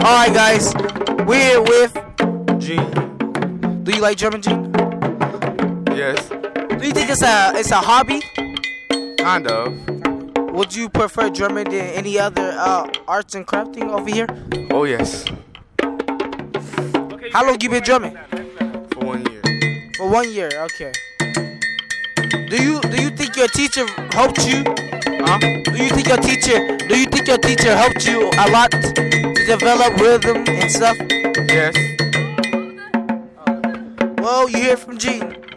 Alright, guys. We're with. Gene. Do you like German, Gene? Yes. Do you think it's a it's a hobby? Kind of. Would you prefer German than any other uh, arts and crafting over here? Oh yes. How long you been German? For one year. For one year. Okay. Do you do you think your teacher helped you? Huh? Do you think your teacher do you think your teacher helped you a lot to develop rhythm and stuff? Yes. Well, you hear from Gene.